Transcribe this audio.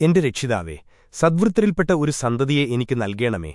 എന്റെ രക്ഷിതാവേ സദ്വൃത്തരിൽപ്പെട്ട ഒരു സന്തതിയെ എനിക്ക് നൽകേണമേ.